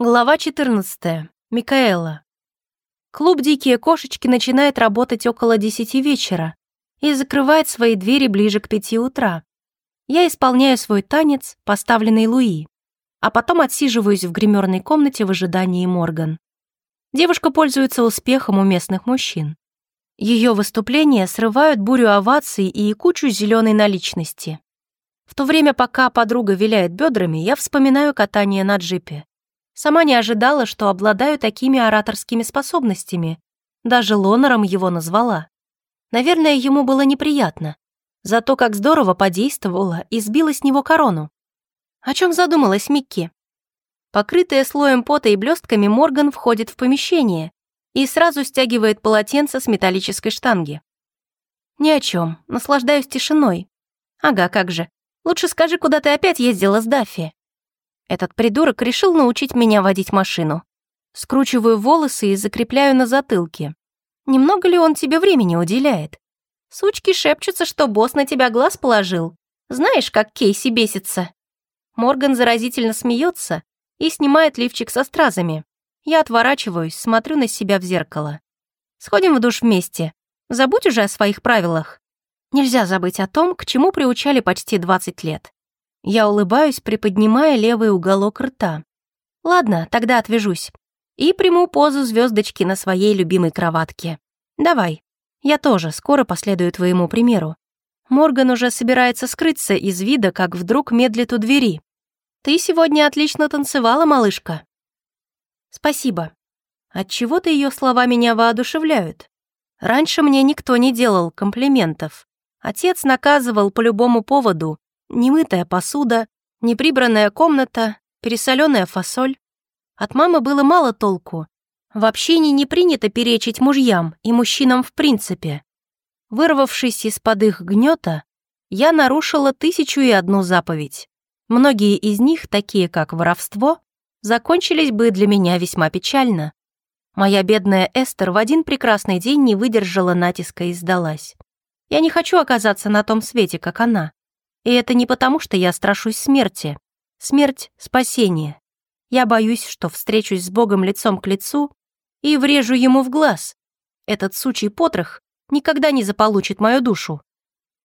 Глава 14. Микаэла. Клуб «Дикие кошечки» начинает работать около 10 вечера и закрывает свои двери ближе к 5 утра. Я исполняю свой танец, поставленный Луи, а потом отсиживаюсь в гримерной комнате в ожидании Морган. Девушка пользуется успехом у местных мужчин. Ее выступления срывают бурю оваций и кучу зеленой наличности. В то время, пока подруга виляет бедрами, я вспоминаю катание на джипе. Сама не ожидала, что обладаю такими ораторскими способностями. Даже Лонором его назвала. Наверное, ему было неприятно. Зато как здорово подействовала и сбила с него корону. О чем задумалась Микки? Покрытая слоем пота и блестками, Морган входит в помещение и сразу стягивает полотенце с металлической штанги. Ни о чем, наслаждаюсь тишиной. Ага, как же. Лучше скажи, куда ты опять ездила с Даффи. Этот придурок решил научить меня водить машину. Скручиваю волосы и закрепляю на затылке. Немного ли он тебе времени уделяет? Сучки шепчутся, что босс на тебя глаз положил. Знаешь, как Кейси бесится. Морган заразительно смеется и снимает лифчик со стразами. Я отворачиваюсь, смотрю на себя в зеркало. Сходим в душ вместе. Забудь уже о своих правилах. Нельзя забыть о том, к чему приучали почти 20 лет. Я улыбаюсь, приподнимая левый уголок рта. Ладно, тогда отвяжусь. И приму позу звездочки на своей любимой кроватке. Давай. Я тоже скоро последую твоему примеру. Морган уже собирается скрыться из вида, как вдруг медлит у двери. Ты сегодня отлично танцевала, малышка. Спасибо. Отчего-то ее слова меня воодушевляют. Раньше мне никто не делал комплиментов. Отец наказывал по любому поводу, Немытая посуда, неприбранная комната, пересоленная фасоль. От мамы было мало толку. В общении не принято перечить мужьям и мужчинам в принципе. Вырвавшись из-под их гнета, я нарушила тысячу и одну заповедь. Многие из них, такие как воровство, закончились бы для меня весьма печально. Моя бедная Эстер в один прекрасный день не выдержала натиска и сдалась. Я не хочу оказаться на том свете, как она. И это не потому, что я страшусь смерти. Смерть — спасение. Я боюсь, что встречусь с Богом лицом к лицу и врежу ему в глаз. Этот сучий потрох никогда не заполучит мою душу.